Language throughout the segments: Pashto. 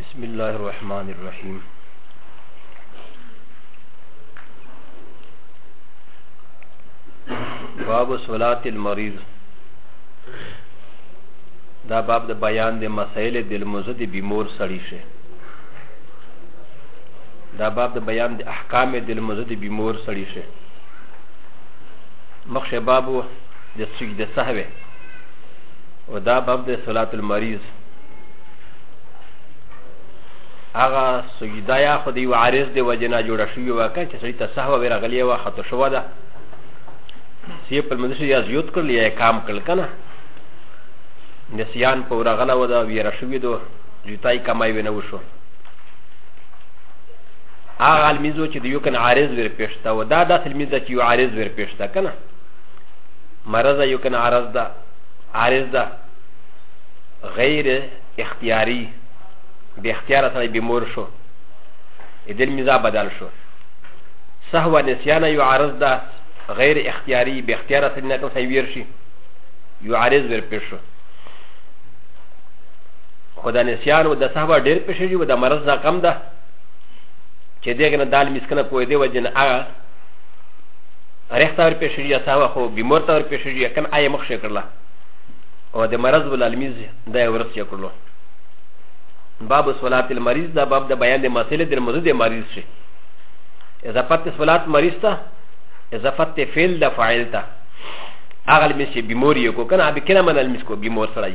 بسم الله الرحمن الرحيم باب صلاة المريض دا باب د بیان د مسائل د لمزد بیمور سړی شه دا باب د بیان د احکام د لمونځ د بیمور سړي شي مخشه باب د سجده سهوه او دا باب د صلات المریض هغه سجده یا خو د یو عارض د وجه نه جوړه شوې وه که چې سړي ته سهوه ورغلې وه خطو شوه ده چې په لمونځ شي یا زیوت کړل یا کام کړل که نه نسیان په ورغله وه ده ویره شوې ده جوتای کمای ونه وشو هغه لمزو چې د یو کن عارض ور پېښته و دا داسې لمز ده چې یو عارض ور پېښته که نه مرض یو کن عارض ده عارض ده غیر اختیاري بې اختیاره سره بیمور شو د لمزا بدل شو سهوه نسیان یو عارض ده غیر اختیاري بې اختیاره سره نه کوم سره ویر شي یو عارض ور پېښ شو خو دا نسیان و دا صحبه ډیر پیشه جی و دا مرض دا غم دا چه دیگه نه دال مسکنه پوی دی و جن آغا رختا ور پیشه جی صحبه خو بیمور تا ور پیشه جی کن آیا مخ شکرلا و دا مرض و لالمیز دا ورس شکرلو باب صلات المریض دا باب دا بیان دا مسئله دا مزد مریض شی اذا فت صلات مریض تا اذا فت فیل دا فاعل تا اغل مسی بیموری کو کن آبی کنا من المسکو بیمور سرائی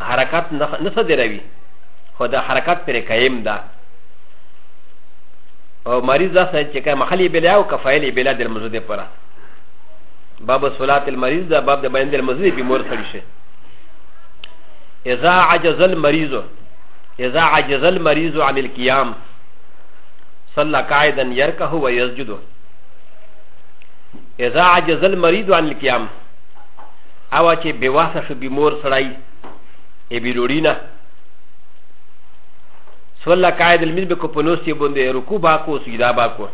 حرکت نه څه دروي خو د حرکت پر قایم ده او مریض دا سره چې کله مخلي بلا او کفایلی بلا د مزود پره باب صلات المریض دا باب د بیان د مزود به مور سړي شي اذا عجز المریض اذا عجز المریض عن القيام صلى قاعدا يركه ويسجد اذا عجز المريض عن القيام اوا چې بې واسه شو بې مور سړی ای بې لوړي نه سوله قاعد المز به کو په نوستې باندې رکوع با کو سجدا با کو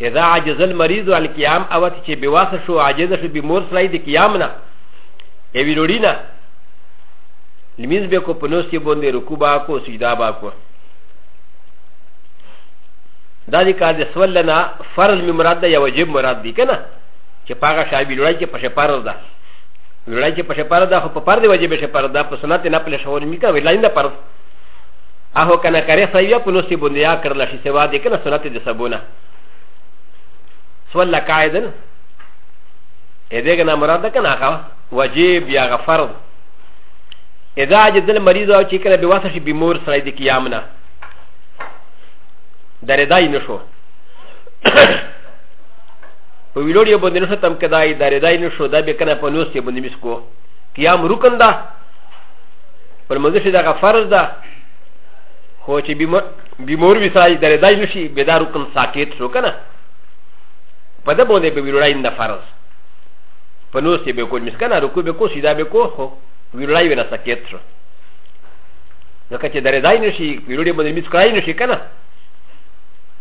اذا عجز المريض عن القيام اوا چې بې واسه شو عاجز شو بې مور سړی د قیام نه ای بې لوړي نه لمز به کو په نوستې باندې رکوع با کو سجدا با کو دا د کار د سوله نه فرض مې مراد دی یا واجب مراد دی که نه چې په هغه شابي لړۍ کې پښې پرز ده لړۍ کې پښې پرز ده خو په پر دی وجه به شي پرز ده په سنت نه پلې شوول میکا ویلاین ده پرز اهو کنه کرے سایه په نوسی باندې یا کړل شي سوا دې کنه سنت دې سبونه سوال لکایدن ا دې کنه مراد ده کنه هغه واجب یا غفرض اذا جد المريض او چې کنه به واسه شي بیمور سره دې قیامنا درې دای نشو په ویلوړ یو باندې نشو تم کدای دا ردای نشو دا به کنه په نوس یو باندې مسکو قیام رکن ده پر مزه شي دا فرض ده خو چې بیمور وي سړی دا ردای نشي به دا رکن ساکت شو کنه په ده باندې به ویلوړای نه فرض په نوس یې به کول مسکنه رکو به کو سیدا به کو خو ویلوړای ونه ساکت شو ځکه چې دا ردای نشي ویلوړې باندې مسکرای نشي کنه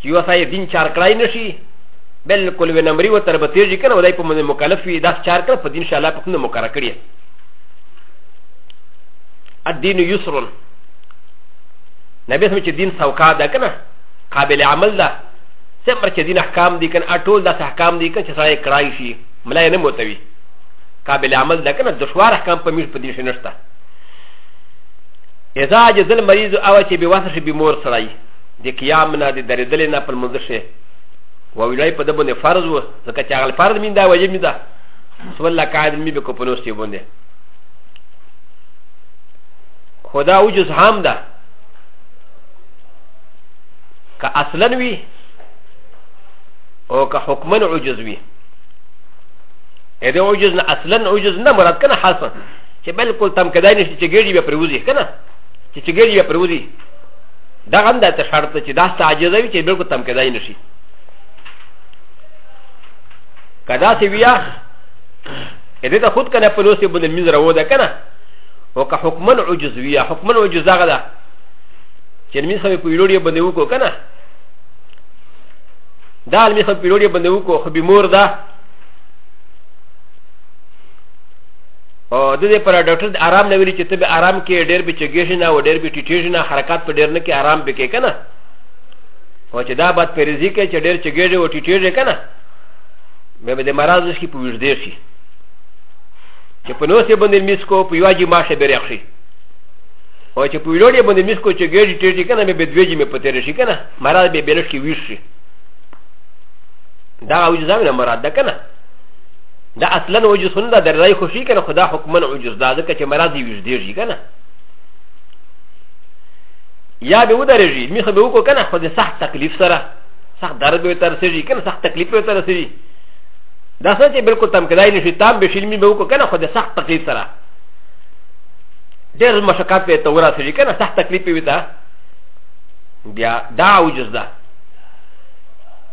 چې یو سړی دین چار کړای نه شي بالکل وې نمرې و تر به تېږي که نه ودای په باندې مکلف وي داس چار کړه په دین شاء الله په کوم مقرره کړي الدین یسر نبی سم چې دین سوکا ده که نه قابل عمل ده څومره چې دین احکام دي که نه ټول داسې احکام دي که نه چې سړی کړای شي ملا یې نه موتوي قابل عمل ده که نه دشوار احکام په میش په دین شي نشته اذا جزل مریض او چې بې واسه شي بې مور سړی د قیام نه د درېدل نه په منځ شي و ویلای په دبن فرض و ځکه چې هغه فرض مين دا واجب مين دا سو الله قاعد مي به کو په نوستي باندې خدا او جز هم دا که اصلا وي او که حکمن عجز وي ا د عجز نه اصلا عجز نه مراد کنه حسن چې بالکل تم کدای نشي چې ګړي به پروزي کنه چې چې ګړي به پروزي دا هم د ته شرط چې دا ساجزه وي چې بالکل تم کېدای نشي کدا سی ویا دې ته خود کنه په لوسي باندې مين راو ده کنه او که حکمن عجز ویا حکمن عجز هغه ده چې مين خو په ویلوړي باندې وکړو کنه دا مين خو په ویلوړي باندې وکړو خو به مور ده او د دې پر ډاکټر د آرام نه ویلي چې ته به آرام کې ډېر به چګېږي نه او ډېر به ټیټېږي نه حرکات په ډېر نه کې آرام به کې که نه او چې دا بد پریزي کې چې ډېر چګېږي او ټیټېږي که نه بیا به د مرض کې په ویژدې شي چې په نوسې باندې میس کو په یواجې ماشه به ریخ شي او چې په ویلوړې باندې میس کو چې ګېږي ټیټي که نه بیا به دوې جمې په تېرې شي که نه مرض به بېلش کې ویش شي دا او ځامنه مراد ده که نه دا اصلا عجز هم دا در رای خوشی کنه خدا حکما عجز دا ځکه چې مراد یې وژدېږي کنه یا به ودرېږي میخه به وکړو کنه خو د سخت تکلیف سره سخت درد به تر سېږي کنه سخت تکلیف به تر سېږي دا څه چې بالکل تم کېدای نشي تام به شلمي به وکړو کنه خو د سخت تکلیف سره ډېر مشقت به ته ورسېږي کنه سخت تکلیف به وي دا بیا دا عجز ده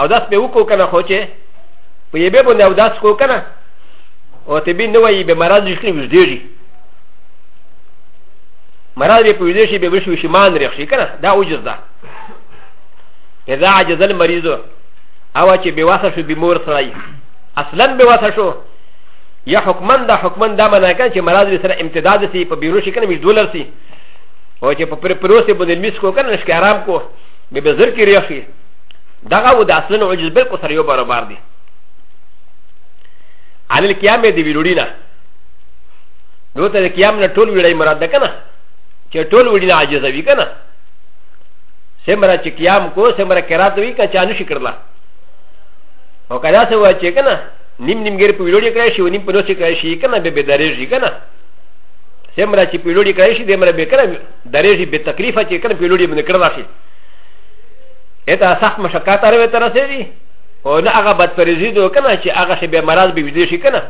او داس به وکړو کنه خو چې په یې به باندې او داس کو کنه او ته به نه وایي به مراد یې کړی وځدېږي مراد یې په وځدې شي به وشو شي مان رخ شي کنه دا اوجز ده اذا عجز المريض او چې به واسه شو به مور سره یې اصلا به واسه شو یا حکمن دا حکمن دا معنی کنه چې مراد یې سره امتداد سي په بیرو شي کنه وځ دولر سي او چې په پروسه باندې میس کو کنه نشکارام کو به بزر کې رخ شي دغه و د اصلن عجز بالکل سره یو برابر دی عن القيام دي ويلورينا نو ته قيام نه ټول ویړی مراد ده کنه چې ټول ویړی نه عاجز وي کنه سمرا چې قيام کو سمرا کرات وي کنه چانه شي کړلا او کدا څه و چې کنه نیم نیم ګر په ویلوړي کړی شي نیم په نوڅ کړی شي کنه به به درېږي کنه سمرا چې په ویلوړي کړی شي دمر به کنه درېږي به تکلیف چې کنه په ویلوړي باندې کړلا شي ا ت ا سخت مشکات ر و ت ر س ي د ي او نه هغه بد پرېزي دو کنه چې هغه شی به مراد به ویدې شي کنه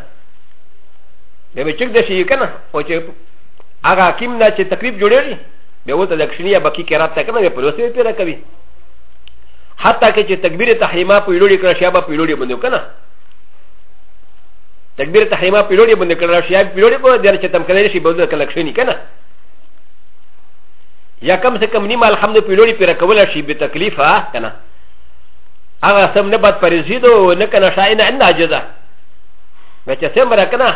به به چک د شي کنه او چې هغه حکیم نه چې تکلیف جوړېږي به وته لکشنی یا بکی کرات ته کنه به پروسې پیرا کوي حتی کې چې تکبیر تحریما په لوري کړه شابه په لوري باندې کنه تکبیر تحریما په لوري باندې کړه شابه په لوري باندې چې تم کړی شي به د کلکشنی کنه یا کم سے کم نیمه الحمد پیلوړي پیرا کولا شي به تکلیفه کنه هغه سم نه بد پریزي دو نه کنه شاین ان عجزه مې چې سم را کنه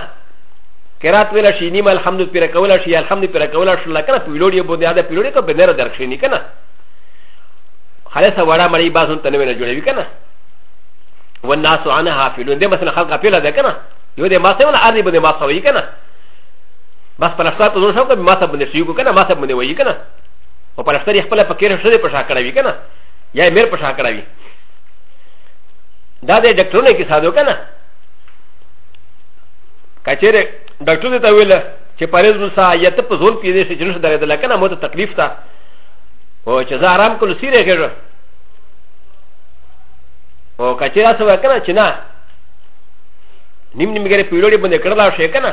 کرات ویلا شي نیمه الحمد پیرا کولا شي الحمد پیرا کولا شي لکه پیلوړي بو دې دا پیلوړي کو به نه درښې نه کنه خلاص وړا مړی باسون تنوي نه جوړوي کنه والناس عنها فيلون دي مثلا خلق فيلا ده كنا يو دي ما سوى ولا عربي بني ما سوى كنا بس په لښکر په زور شو که ما سب باندې شي کو کنه ما سب باندې وایي کنه او په لښکر یې خپل په کېره شوه په شا کړه وی کنه یا یې مېر په شا کړه وی دا د ډاکټرونو کې ساده کنه کچېره ډاکټر ته ویل چې پرېز مسا یا ته په زور کې دې چې نشه درېدل کنه مو ته تکلیف تا او چې زه آرام کول سیره کېږم او کچېره سو کنه چې نه نیم نیم ګره پیلوړي باندې کړلا شي کنه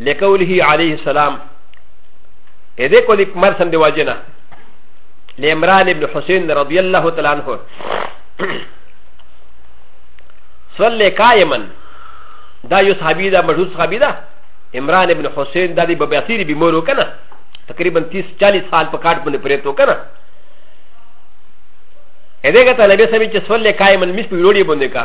لقوله عليه السلام اذا كنت مرسم دواجنا لامران بن حسين رضي الله تعالى عنه صلى قائما دا يو صحابي دا مجهول صحابي دا امران بن حسين دا دي ببيصيري بمورو كنا تقريبا 30 40 سال په کارت باندې پرېتو کنه اې دغه ته نبی سمي چې سولې قائمن مس په وروړي باندې کا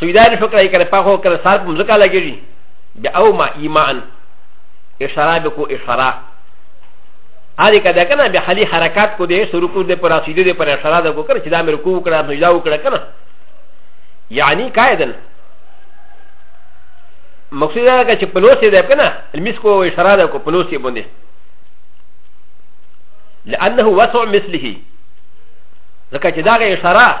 سویدا نه شکر یې کړې په خو کړې سر په مزکا لګېږي بیا او ما ایمان اشاره به کو اشاره هرې که ده که نه بیا خالي حرکات کو دې سرو کو دې پر رسیدې دې پر اشاره ده کو کړه چې دا مې رکو وکړه سجدا وکړه که نه یعنی قاعدن مقصود دا ده چې په لوسې ده که نه لمس کو اشاره ده کو په لوسې باندې لأنه وسع مثله ځکه چې دا غي اشاره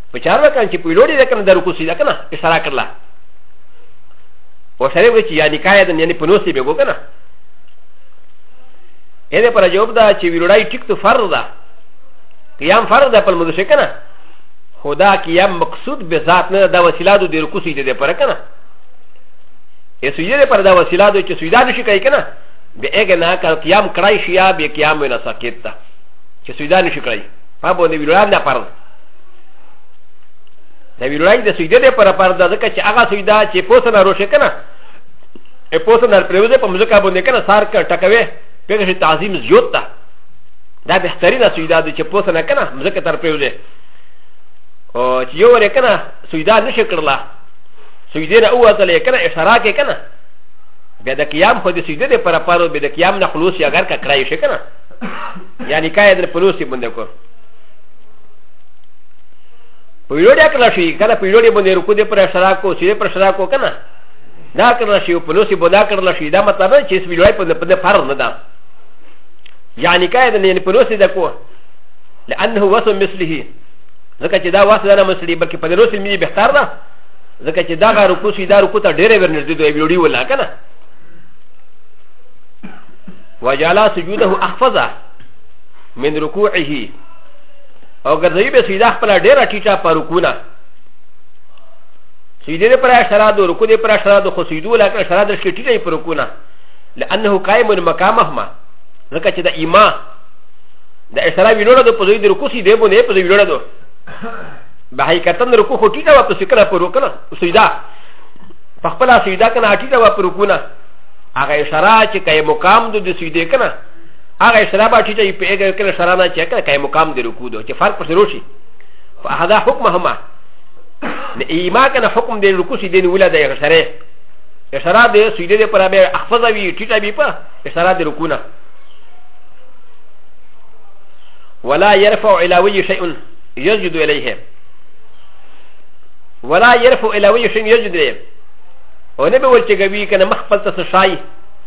په چار وکړ چې په لوري ده کنه د رکوع سیده کنه اشاره کړله او سره وی چې یعنی کایا ده یعنی په نو سی به کو کنه اې ده پر جواب ده چې ویلوړای ټیک تو فرض ده قیام فرض ده په مدشه کنه خدا قیام مقصود به ذات نه دا وسیله ده د رکوع سیده ده پر کنه ا س ي د پر دا وسیله د چې سویدا د شي کوي کنه به اګه نه کار قیام کړای شي یا به قیام نه سکت تا چې سویدا نشي کړای په باندې ویلان نه پرځ دا ویلای د سجده د پر پر د ځکه چې هغه سجده چې پوسه نه روشه کنه ا پوسه نه پریوزه په مزکه باندې کنه سار کړ ټکوي پیګه چې تعظیم زیوت تا دا بهترینه سجده ده چې پوسه نه کنه مزکه تر پریوزه او چې یو ور کنه سجده نشه کړلا سجده نه اوته لې کنه اشاره کې کنه بیا د قیام خو د سجده د پر پر به د قیام نه خلوص یا غر کا کړای شي کنه یعنی کای در پلوسی باندې کو په ویډیو ډېر کړل شي کله په ویډیو باندې رکو دې پر سره کو سیده پر سره کو کنه دا کړل شي په لوسی بودا کړل شي دا مطلب چې اس ویډیو په په فرض نه ده یعنی کای دا نه په لوسی دا کو لانه وسم مثله ځکه چې دا واسه نه مسلی بلکې په لوسی می بهتر ده ځکه چې دا غارو کو سي دا رکو ته ډېر ورنږدې دوی ویډیو ولا کنه وجعل سجوده اخفضه من ركوعه او ګرځوي به سیدا خپل ډېره ټیټه په رکوع نه سیدې دې پر اشاره د رکوع دې پر اشاره د خسیدو لکه اشاره د شي ټیټه په رکوع نه لانه قائم مقامهما ځکه چې د ایما د اشاره ویلوړه د پوزې د رکوع سیدې بونه په ویلوړه دو به حقیقتا رکوع خو ټیټه واپس کړه پر رکوع نه سیدا په خپل سیدا کنه ټیټه واپس رکوع نه هغه اشاره چې کای مقام د سیدې کنه هغه سره به ټیټه یې په هغه یو کله سره نه چې کله کای مقام دی رکوع دو چې فرق پسې روشي فهذا حکمهما نه ایما کنه حکم دی رکوع سي دین ولا دی سره اشاره دی سجده دی پر به احفظ وی ټیټه بي په اشاره دی رکوع نه ولا يرفع الى وجه شيء يسجد اليه ولا يرفع الى وجه شيء يسجد اليه ونبي ولتجبي كان مخفل تسشاي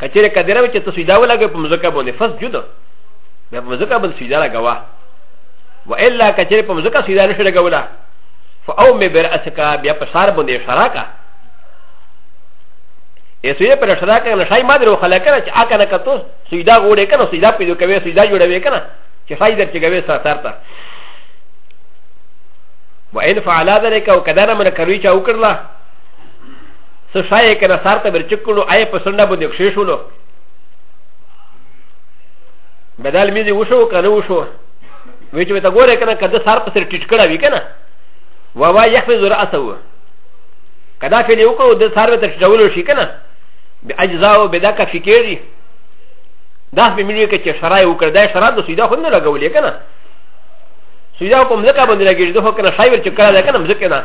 کچره کدره وچ ته سیدا ولګه په مزکه باندې فس جدا به په مزکه باندې سیدا لګوا و الا کچره په مزکه سیدا نشه لګولا فاو می بر اسکا بیا په سار باندې اشاره کا ایسوی پر اشاره کا نشای ما درو خلک نه چې اکه نه کتو سیدا غوړې کنه سیدا پیدو کوي سیدا جوړوي کنه چې فائدہ چې کوي سره سره تا و ان فعل ذلك او کدار من کروي چا وکړه څه شای کنه سار ته برچک کړو آی په سنډه باندې کښې شولو بدل مې دې وشو کنه وشو وی چې ته ګوره کنه کده سار په سر ټیټ کړه وی کنه وا وا یحفظ راسه کدا فعل یو کو د سار ته ټولو شي کنه به اجزا او بدا کا فکرې دا به ملي کې چې شرای وکړ دا شرا د سیدا خو نه لګولې کنه سیدا کوم ځکه باندې لګېږي دوه کنه شای ور چې کړه کنه ځکه نه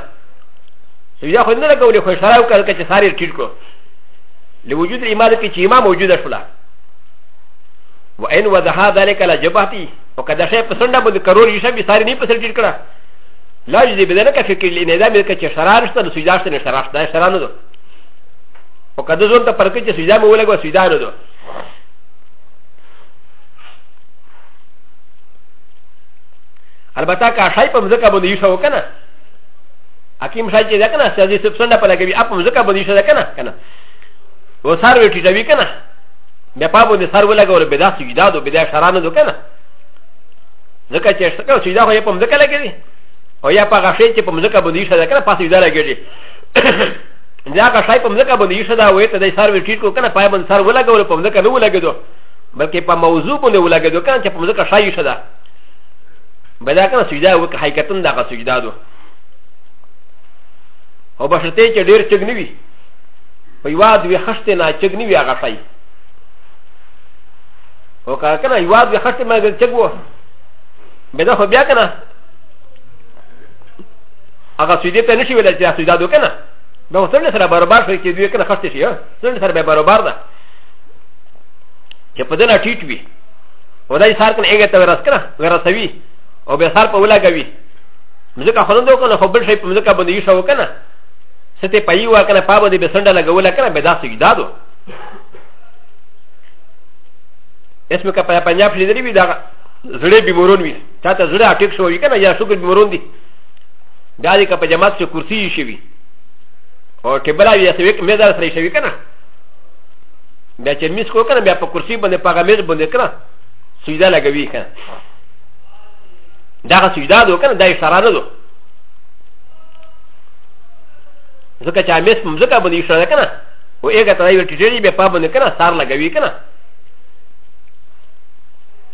سجده خو نه لګولې خو اشاره وکړه که چې ساری یې ټیټ کړو له وجود الامام کې چې امام موجوده شوله وان وضحا ذلك على جبهتي وقد شيء پسنده بده کرول یشه به ساری نه پسل ټیټ کړه لا جدي بدنه کا فکر لینه دا مې کچ شرار شته نو سجدا شته نه شرار شته شرار نه دو او کده زون ته پرکې چې سجدا مې ولګو سجدا نه دو البته کا شای په مزه کا باندې یو شو کنه حکیم شای چې ده که نه سیازي صاحب څنډه په لګوي اپ مځکه باندې شو ده که نه که نه و سر وی ټیټوي که نه بیا پا باندې سر ولګول بې دا سجدا دو بې دا شرا نه دو که نه ځکه چې څه کوي سجدا خو یې په مځکه لګوي او یا په هغه شی چې په مځکه باندې شو ده که نه پا سجدا لګېږي دا هغه شی په مځکه باندې شو ده وایي ته د سر وی ټیټ کو که نه پای باندې سر ولګول په مځکه نه ولګېدو بلکې په موضوع باندې ولګېدو که نه چې په مځکه شای شو ده بدا کنه سجدا وکړه حقیقتا دا غا سجدا دو او بشرته چې ډیر چګ نیوي په یواد وی خشت نه چګ نیوي هغه شي او کله کنه یواد وی خشت ما چګ وو بدا خو بیا کنه هغه سجدا ته نشي ویل چې سجدا دو کنه دا وسره سره برابر شي چې دوی کنه خشت شي سره سره برابر ده چې په دې نه ټیټ وي و دا سار کنه ایګه ته ورس کنه ورسوي او به سار په ولا کوي مزکه خلون دو کنه خبر شي په مزکه باندې یې شو کنه سته پي وا کنه پابه دې بسنده لګول کنه به داسې وي دادو اسمه کا په پنجاب لیدلی وی دا زړه بیمورون وی چاته زړه اټیک شو وی کنه یا شوګر بیمورون دي دا دې کا په جماعت څخه کرسی شي وی او ټیبل وی اسوي مې دا سره شي وی کنه بیا چې میز کو کنه بیا په کرسی باندې په هغه میز باندې کنه سجده لګوي کنه دا هغه سجده ده کنه دا اشاره نه ده ځکه چې میز په ځکه باندې اشاره کنه او هغه ته یو ټیټری بیا په باندې کنه سار لګوي کنه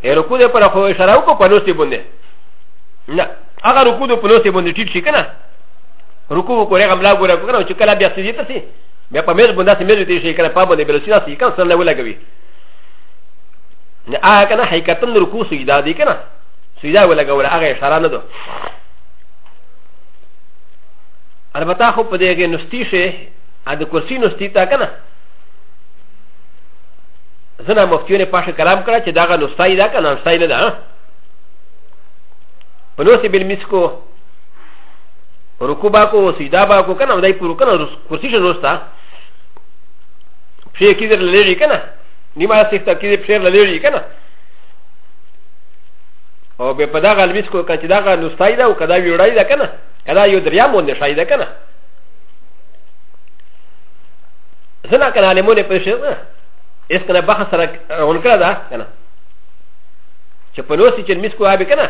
ا ر ک و د پر خو اشاره وکړه په لوستي باندې نه هغه رکو د په لوستي باندې ټیټ شي کنه رکو وکړه هغه ملا ګوره کنه چې کله بیا سجده ته سي بیا په مېز باندې سمې دې شي کنه په باندې بل شي داسې کنه سره ولګوي نه هغه کنه حقیقتا رکوع سجدا دي کنه سجدا ولګول هغه اشاره نه ده البته خو په دې کې نستی شي ا د کرسی نستی تا کنه زنه مفتیونه پاشه کلام کړه چې داغه نستای دا کنه نستای نه ده په نو سي بل مسکو رکو با کو سجدا با کو کنه دای پرو کنه کرسی شن روستا پښې کې در لری کنه نیمه سیخته کې پښې لری کنه او به په دا غلبیس کو کچ دا غا نوستای دا او کدا ویړای دا کنه کدا یو دریا مونږ شای دا کنه زنا کنه علمونه په شی نه اس کنه بحث سره اون کړه دا کنه چې په نوسی چې میس کو آبی کنه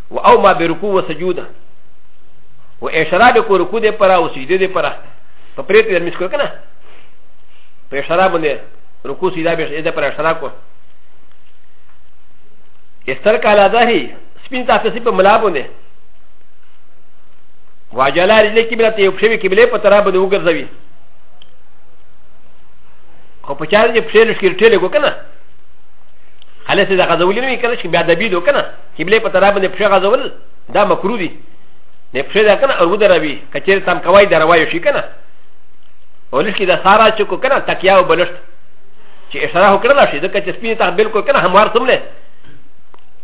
و او ما به رکوع و سجود و اشاره به کو رکوع ده پرا و سجده ده پرا په پریت در مسکو کنه په اشاره باندې رکوع سجده به ده پرا اشاره کو استر کالا ظاهری سپین تاسو په ملا باندې واجلا رجلې کې بل ته یو پښې کې بلې په ترا باندې وګرځوي خو په چا دې پښې لښکې ټېلې کو کنه خلاص دا غزولې نه وي کنه چې بیا د بيدو کنه قبله په طرف باندې پښه غځول دا مکرو دي نه پښه دا کنه ارو دروي کچیر تم کوي دروي شي کنه ولش کې دا سارا چې کو کنه تکیا او بلشت چې اشاره وکړل شي ځکه چې سپینه تحبل کو کنه هموار سم نه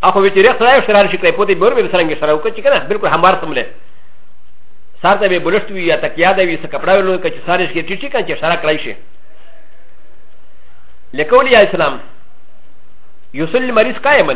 اخو وی چې رخ سره اشاره شي کوي په دې بور به سرنګ اشاره وکړي چې کنه بالکل هموار سم نه سار ته به بلشت وي یا تکیا دا وي څه کپڑا ولو کې چې سارش کې ټیټی کنه چې اشاره کړی شي لکه ولي اسلام يصلي المريض قائما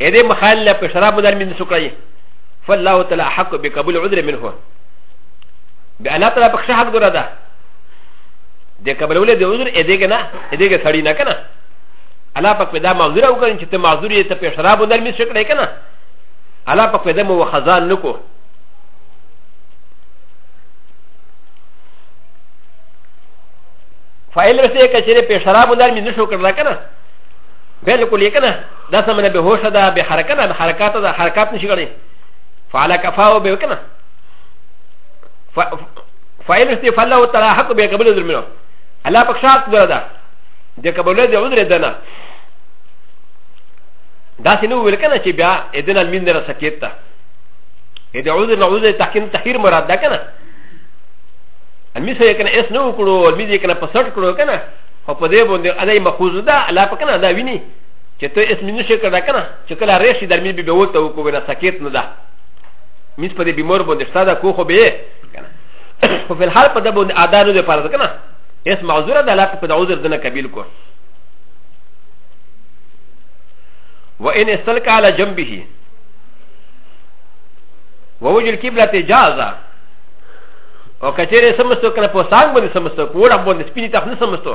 ا د ي مخال له په شراب بدل من سکړی فالله تعالی حق بقبول عذر منه ب الله تعالی په شهادت ګره ده د قبلولې د عذر ا دې کنه ا دې کې سړی نه کنه الله پاک پیدا معذور او کړي چې ته معذور یې ته په شراب بدل من سکړی کنه الله پاک پیدا مو خزان نکو فایل رسې کچې په شراب بدل من سکړی کنه بالکل یې کنه دا سمنه به هوش ده به حرکت ده به حرکات ده حرکات نشي کړي فعلى كفاه به وکنه فاعل استفعال له تعالى حق به قبول درمنه الله بخشات ده د قبول ده عذر ده نه دا سينو ویل کنه چې بیا اذن المین در سکیت تا اې د عذر نه عذر تحکیم تحیر مراد ده کنه المین سره کنه اس نو کړو المین کنه پسټ کړو کنه او په دې باندې اده مخوزه ده الله پکنه دا ویني چې ته اسمي نشي کړه کنه چې کله راشي در مې به وته وکړو ونه سکیت نه ده مس په دې بیمار باندې ستاده کو خو به کنه خو په حال په دې باندې ادا نه ده پاره کنه اس معذور ده لا په عذر دنه قبول کو وان استلك على جنبه ووجه القبلة جازا او کچره سمستو کنه په سانګ باندې سمستو په وړه باندې سپینی تخنه سمستو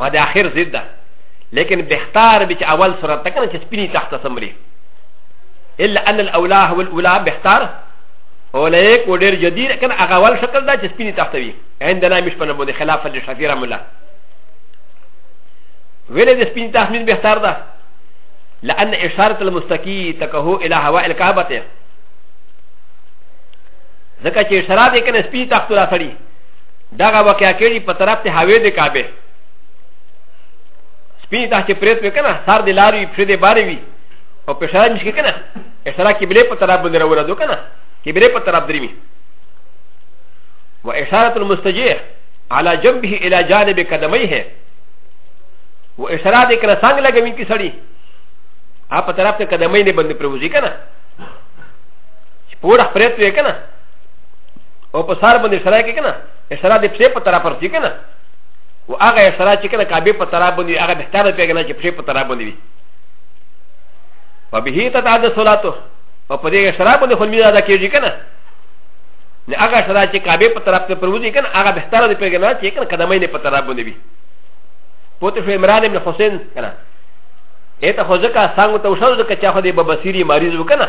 او د اخر ضد ده لیکن بهتر به چې اول صورت ته کنه چې سپینی تحت سمري الا ان الاولى هو الاولى بهتر اولئک و ډیر جدیر کنه هغه اول شکل دا چې سپینی تحت وي عندنا مش په باندې خلاف د شفیع رحم الله ویلې د سپینی تحت من بهتر ده لان اشاره المستقی تکهو الى هواء الكعبه ته ځکه چې اشاره دې کنه سپینی تحت را سړي دغه واقعا کېږي په طرف ته هوې د کعبه سپینې ته چې پرېت وي که نه سر د لارې وي پښې د بارې وي او په شراب مشکې که نه اشاره قبلې په طرف باندې راورځو که نه قبلې په طرف درېمي و اشارة المستجيح على جنبه الى جانب قدميه و اشارة د کنه څنګه لګوي کی سړی هغه په طرف ته قدمې نه باندې پروزي که نه چې پوره پرېت وي که نه او په سر باندې سره کې کنه سره د پښې په طرف ورسي کنه او هغه سره چې کنه کعبه په طرف باندې هغه بهتره پیګنه چې پښې په طرف باندې وي په به ته تعد صلاتو او په دې سره باندې خو میرا دا کېږي کنه نه هغه سره چې کعبه په طرف ته پروزي کنه هغه بهتره دی پیګنه چې کنه قدمې نه په طرف باندې وي پوت شو عمران ابن حسین کنه اته خو ځکه څنګه ته وشو ځکه چې خو دې ببصيري مریض وکنه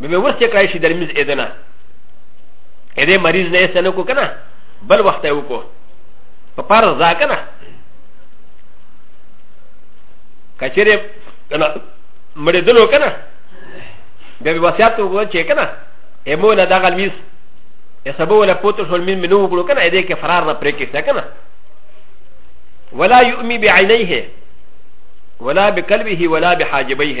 به به ورسې کړای شي درمیز اېدنه اې دې مریض نه یې سنه کو کنه بل وخت یې وکړو په پاره ځا کنه کچېره کنه مړې دلو کنه به به وصیت وکړو چې کنه امو نه دغه میز ا س ب و ل ا بوتو شول من منو وکړو کنه دې کې فرار نه پرې کېسته کنه ولا يؤمي بعينيه ولا بقلبه ولا بحاجبيه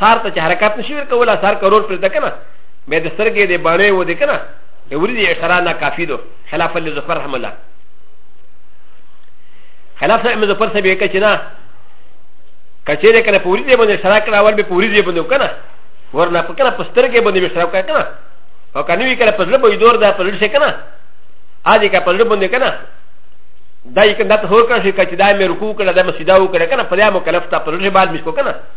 سار ته چې حرکت نشي ورکولا سار کرور پر ده کنه به د سترګې د باڼې و دې کنه د ورځې اشاره نه کافي دو خلاف الله ظفر رحم الله خلاف صاحب ظفر صاحب یې کچې نه کچې دې کنه پوری دې باندې اشاره کړه اول به پوری دې باندې کنه ورنه په کنه په سترګې باندې به اشاره کنه او کنه وی کنه په زړه به دور ده په زړه شي کنه ا دې کا په زړه باندې کنه دا یې کنه ته هو کړه چې دا مې رکوع کړه دا مې سجدا وکړه کنه په دې مکلف ته په زړه باندې مې کو کنه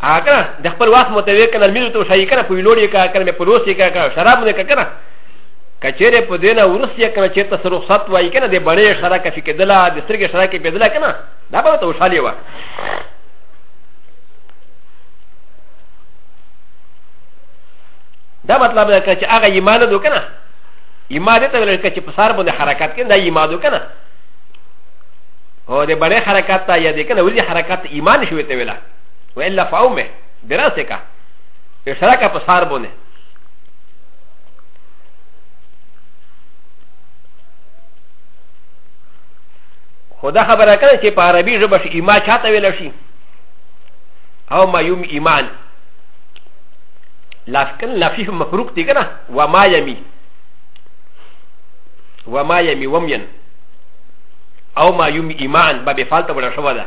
ا کنه د خپل واس متوي کنه ميرو ته شي کنه په لوري کا کنه په لوسي کا کنه شراب نه کا کنه کچره په دینه ورسیا کنه چې تاسو رخصت وای کنه د بړې شرا کفي کېدله د سترګې شرا کې کېدله کنه دا به ته وشالي و دا مطلب دا چې هغه ایمان دو کنه ایمان دې ته ویل چې په سار باندې حرکت کین دا ایمان دو کنه او د بړې حرکت ته یا دې کنه ولې حرکت ایمان شوی ته ویل و الا فاومه براسه کا اشراکا په سار بونه خدا خبره کړه چې په عربي ژبه شي ایما چاته ویل شي او ما یوم ایمان لافکن لافیف مفروق دی کنه و ما یمی و ما یمی ومین او ما یوم ایمان به به فالته ولا شو ده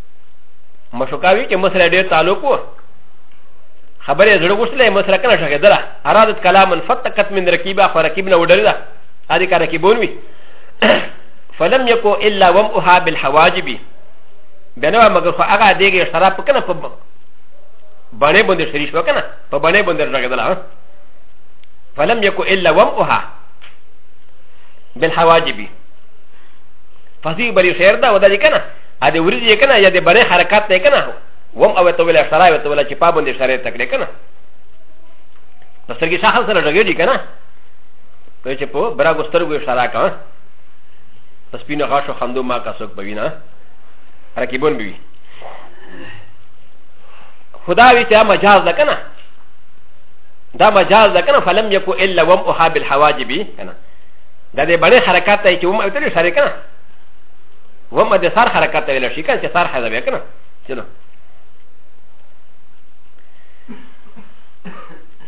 مشوکاوی چې مسره ډېر تعلق و خبرې زړه غوښتلې مسره کنه شګه دره ارادت کلام فتقت من رکیبا خو رکیب نه وډل دا ادي کا رکیبون وی فلم یکو الا وم اوها بالحواجب بنو مگر خو هغه دیګه شراب کنه په باندې باندې شری شو کنه په باندې باندې شګه دره فلم يكو الا ومؤها بالحواجب فزي بري خير دا ودا لكنا ا دې ورځې کنه یا دې بلې حرکت نه کنه وم او ته ولا سره ته ولا چې پابندې سره تکړه کنه د سترګې شاخه سره لګېږي کنه که چې په براګو سترګو اشاره کا په سپینه غاښو خندو ما کا څوک بوي نه رکیبون بوي خدا وی چې مجاز ده کنه دا مجاز ده کنه فلم یکو الا وم اوها بالحواجبی کنه دا دې بڑے حرکت ته چې وم او تل شریک نه و ما د سر حرکت ویل شي کنه چې سر حدا بیا کنه چلو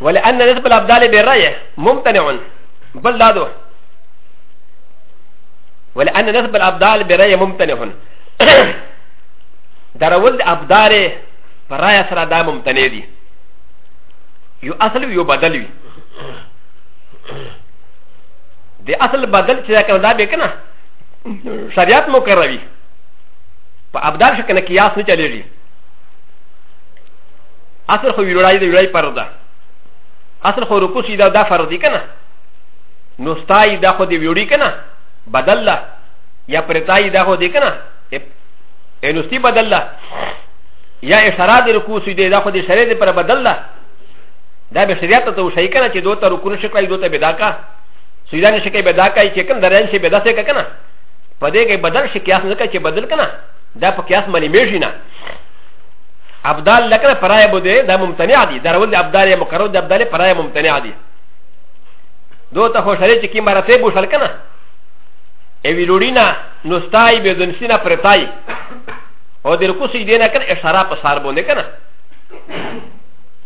ولأن نسب الأبدال بالرأي ممتنع بل دادو ولأن نسب الأبدال بالرأي ممتنع درول أبدال برأي سرا دا ممتنع دي يو أصل يو بدل وي د اصل بدل چې دا کنه دا به کنه شریعت مقرر وي په ابدال شکل نه قیاس نه چلېږي اصل خو ویړای دی ویړای پر ده اصل خو رکو سیدا دا فرض دی کنه نو ستای دا خو دی ویړی کنه بدل لا یا پرتای دا خو دی کنه انوستی بدل لا یا اشاره دی رکو سیدا دا خو دی شریعت پر بدل لا دا به شریعت ته وشي کنه چې دوته رکو نشي کړای دوته بدا کا سیدان شکه به دا کوي چې کوم درین شي به داسې که کنه په دې کې بدل شي قیاس نه کوي چې بدل کنه دا په قیاس ملي میږي نه ابدال لکه پرای بده دا ممتنع دي درول د ابدال مقرر د ابدال پرای ممتنع دي دو ته خو شری چې کی مرته بو شل کنه ای ویلوډینا نوستای به دنسینا پرتای او د رکو سجدې نه کنه اشاره په سار باندې کنه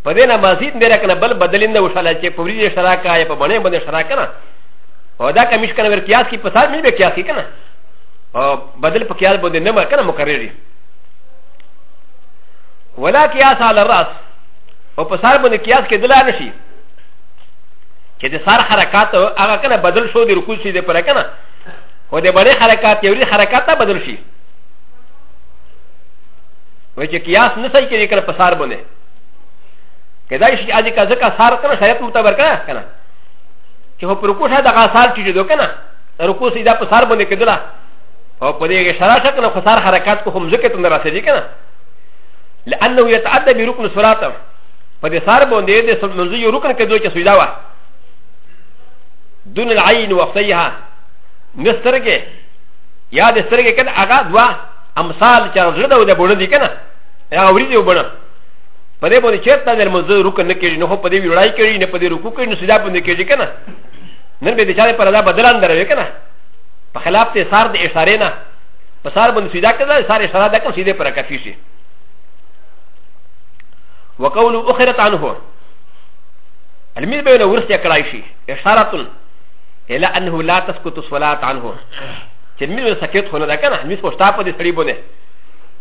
په دې نه مزید مې راکنه بل بدل نه وشاله چې په وریجې شراکه یا په باندې باندې شراکه نه او دا کمیش کنه ور قیاس کی پسار مې به قیاس کی کنه او بدل په قیاس باندې نه کنه مقرر دي ولا قیاس علی الراس او پسار باندې قیاس کې دلا نشي چې د سار حرکات هغه کنه بدل شو د رکوع شي د پر کنه او د باندې حرکات یو حرکات بدل شي وجه قیاس نه صحیح کېږي کنه پسار باندې که دا شي چې که ځکه سار کنه شریعت متبر کنه کنه چې هو پر کوشه د غسار چې جوړ کنه رکو سیدا په سار باندې کېدله او په دې کې شرا شکل خو سار حرکت کو هم ځکه ته نه راسېږي کنه لانه يتعدى بركن صلات په دې سار باندې د منځي یو رکن کېدو چې سیدا وا دون العين وقتها نسترګه یا د سترګه کنه هغه دوا امثال چې زړه د بوله دي کنه هغه ورځي وبنه په دې باندې چیرته د لمونځ رکن نه کېږي نو خو په دې ویړای کېږي نه په دې رکوع کېږي نو سجدا باندې کېږي کنه نن به د چا پر دا بدلان دروي کنه په خلاف ته سار د اشاره نه په سار باندې سجدا کړه سار اشاره ده کوم سیده پر کافي شي وقول اخرت عنه الميز بين ورثه كرايشي اشاره الى انه لا تسكت الصلاه عنه چې مين سکت خو نه ده کنه مين سوچتا په دې سړي باندې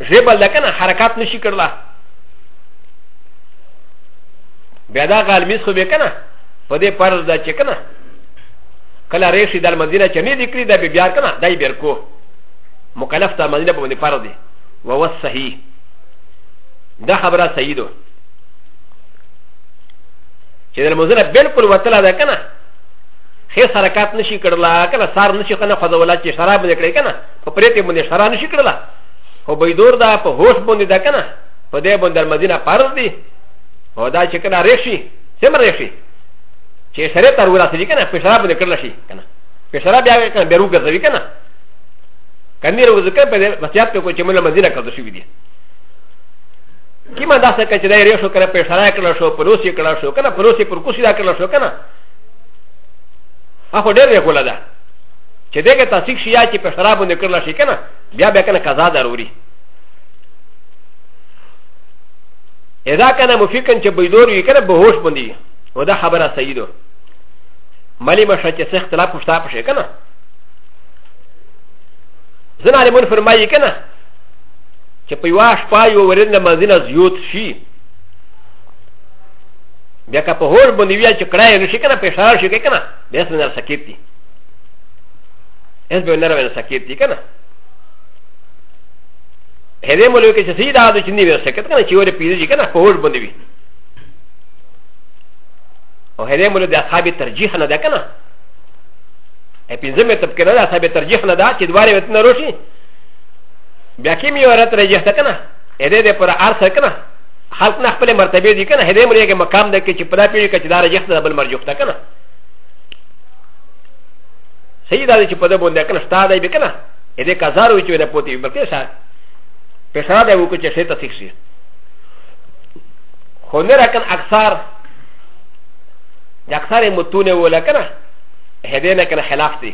ژبه لکنه حرکات نشي کړلا بیا دا غالمیز خو به کنه په دې پرز دا چې کنه کله ریشي د مدینه چې نه لیکلي دا به بیا کنه دای بیرکو مکلف ته مدینه په باندې فرض دی و هو صحیح دا خبره صحیح ده چې د مدینه بالکل وتلا ده کنه خې حرکات نشي کړلا کنه سار نشي کنه خدای ولا چې شراب نه کړی کنه په پرېتې باندې شرا نشي کړله خو بيدور دا په هوش باندې ده که نه په دې باندې المدینه فرض دي او دا چې کله ریښ شي څومره ریښ شي چې سره تر ورسېږي که نه په شرا باندې کړله شي که نه په شرا بیا که نه بیا وګرځوي که نه که نه وځکه په دې وصیت په کو چې موږ مدینه کړو شوي دي کیما داسې که چې دا ریښ شو که نه په شرا کړله شو په روسي کړله شو که نه په روسي پر کوسي دا کړله شو که نه هغه ډېر یې کوله ده چې دغه تاسیک شي یا چې په شراب باندې کړل شي کنه بیا به کنه قضا ضروري اذا كان مفيكا چې بيدور وي کنه به هوش باندې و دا خبره صحیح ده ملي مشه چې څه اختلاف پښتا پښه کنه زنا لمن فرمایي کنه چې په واش پای و ورنه مزینه زیوت شي بیا که په هوش باندې وي چې کړای نشي کنه په شار شي کنه بیا څنګه سکیت دي اس به نرم نه سکیت دی کنه هدې مولوی کې چې سید دا د چنی ور سکت کنه چې ور پیږي کنه په هوډ باندې وي او هدې مولوی د اصحاب ترجیح نه ده کنه ا پنځمه طبقه نه ده اصحاب ترجیح نه ده چې دواره وت نه روشي بیا کې می ورته رجح ده کنه هدې دې پر ار سره کنه خلق نه خپل مرتبه دي کنه هدې مولوی کې مقام ده کې چې پدا پیږي چې دا رجح ده بل مرجح ده کنه سيد هذا چې په دې باندې کله ستاد دی کنه اې دې کزار وچ نه پوتې بلکې سا په سره دی وکړي چې شي ته سیک شي خو نه راکن اکثر د اکثر متونه ولا کنه هدې نه کنه خلاف دی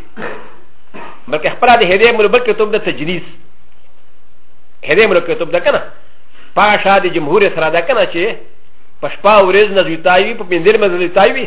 بلکې خپل د هدې مر بلکې توب د تجلیس هدې مر کې توب د کنه پاشا د جمهور سره دا کنه چې پښپا ورځ نه زیتایوي په پندر مزل زیتایوي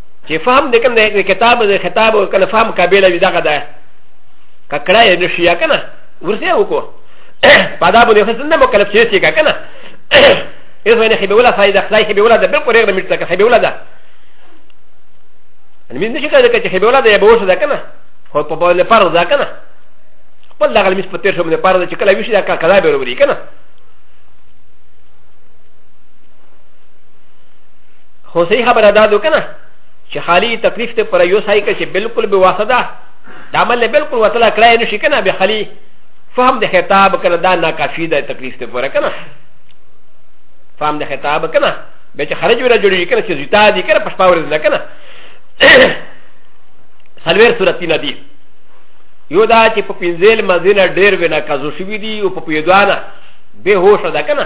چې فهم د کوم د کتاب د خطاب او کنه فهم قابل وي دغه ده ککړه یې نشي یا کنه ورسې وکړو په دا باندې خو څنګه مکلف شي چې کنه یې ځنه خې به ولا فائدہ خدای خې به ولا ده بالکل یې مټ تک خې به ولا ده ان مين نشي کړه چې خې به ولا ده به وسه ده کنه خو په بل پر ده کنه په دغه مس په تیر شو باندې پر ده چې کله وشي دا کله به وروري کنه خو صحیح خبره ده دو کنه چې خالی تکلیف ته پر یو سای کې چې بالکل به واسطه د عمل له بالکل وتلا کړای نشي کنه به خالی فهم د خطاب کنه دا ناکافي ده تکلیف ته پر کنه فهم د خطاب کنه به چې خرج ولا جوړی کنه چې زیتا دي کنه پښپا ورز نه کنه سلویر صورت نه دي یو دا چې په پنځل مزینه ډیر وینا کازو شوی دی او په پیدوانه به هوښه ده کنه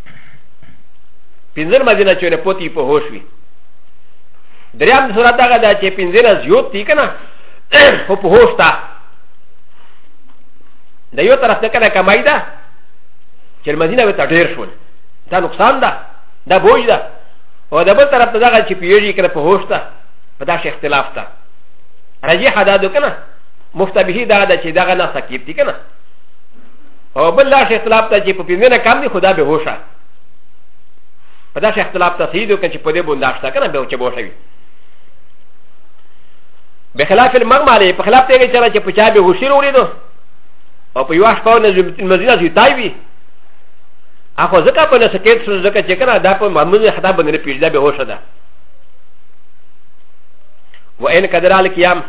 پنځل مدینه چې رپوتی په هوش وي دریم د صورت هغه دا چې پنځه نه زیوت دي کنه خو په هوش تا د یو طرف ته کنه کمای ده چې مدینه به تډیر شول دا نقصان ده دا بوج ده او د بل طرف ته دغه چې پیږي کنه په هوش تا په داسې اختلاف تا راجح حدادو کنه مفتبهی دا ده چې دغه نه سکیب دي کنه او بل داسې اختلاف ته چې په پنځه نه کم دی خدا به هوشه په داسې اختلاف ته صحیح دی که چې په دې باندې اشته کنه به چې بوشه وي به خلاف المغمه علی په خلاف ته چې چې په چا به هوشي وروړي دو او په یواش په نه مزیدا زی تای وي اخو زکه په نه سکیت سره زکه چې کنه دا په محمود خطا باندې پیژدا به هوشه ده و ان قدر القيام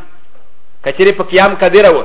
کچری په قیام قدر وو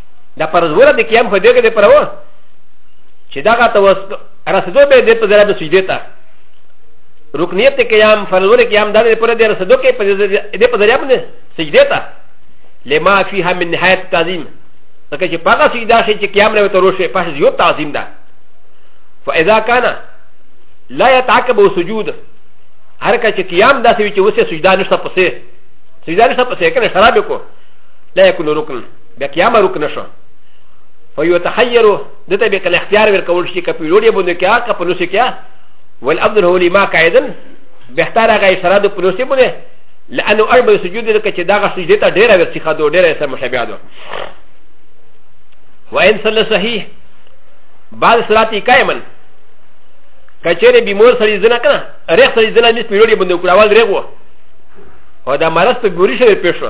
دا پر زوره د قیام خو دې کې دې پر و چې دا غا توس رسدو به دې په ذره به سجده تا رکنیت قیام فرض قیام دا دې پر دې رسدو کې په دې په ذره باندې سجده تا لما فيها من نهايه تعظيم لکه چې پاګه سجده شي چې قیام نه وترو شي پښه یو تعظیم ده فاذا كان لا يتعقب سجود هر کله چې قیام داسې وي چې اوسه سجده نشته پسې سجده نشته پسې کنه شراب کو لا يكون ركن بیا قیام رک نشو فیو تخیرو دته به کله اختیار ورکول شي کپی لوړی باندې کیا کپ نو شي کیا ول افضل هو لما قاعدن بهتر هغه اشاره د پلوسی باندې لانه اربع سجود د کچ داغه سجده ته ډیره ورڅ خدو ډیره سم مشابه ده وان صلی صحیح بعد صلات قائما کچره بیمور سړي زنه کنه ریخ سړي زنه مس پیړوډي باندې کړه اول ریغو او دا مرض په ګوري شوی پېښو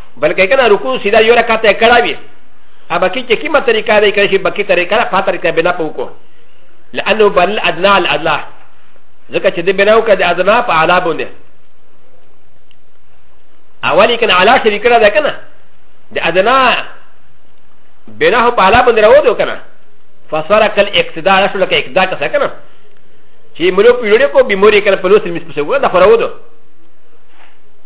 بلکې کنه رکوع سیدا یو رکعت یې کړه وی ا بکی چې کیمه طریقه دی کړی بکی طریقه را پاتره کې بنا پوکو لانه بل ادنا الادلا ځکه چې د بناو کړه د ادنا په اعلی باندې اولی کنه اعلی شریک را ده کنه د ادنا بنا هو په اعلی باندې راو دو کنه فصار کل اقتداء رسو لکه اقتداء کسا کنه چې ملو پیړې کو بیموري کنه په لوس مس پسو دا خراو دو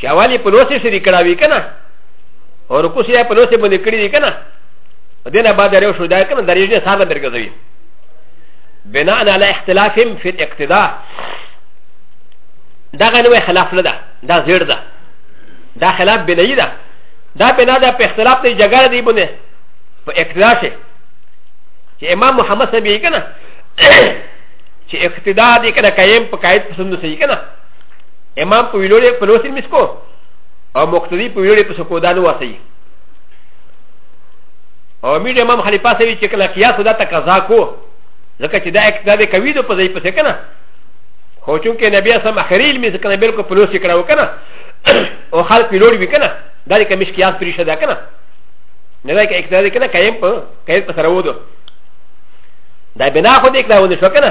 چې اولی په لوسې سری کړه وی کنه او رکو سیا په لوسې باندې کړی دی کنه دینه بعد یو شو دا کنه درې نه ساده برګزوي بناء على اختلافهم في الاقتداء دا غنوې خلاف نه ده دا زیر ده دا خلاف بنای ده دا بنا ده په اختلاف دی جګړه دی باندې په اقتداء شي چې امام محمد صاحب یې کنه چې اقتداء دې کنه قائم په قائد پسند سي کنه امام په ویلو دی په لوسین مسکو او مقتدی په ویلو دی په سکودان واسي او امیر امام خلیفه سوي چې کله قیاس دا تقاضا کو ځکه چې دا اقتدا دی کوي نو په ځای پسې کنه خو چونکې نبی اسلام اخري علمي ځکه نه بالکل په لوسي کړه وکنه او خلک په لوړ وي کنه دا دی کمیش قیاس پرې شدا کنه نه دا کې اقتدا دی کنه قائم په قائم په سره ودو دا بنا خو دې کړه ونه شو کنه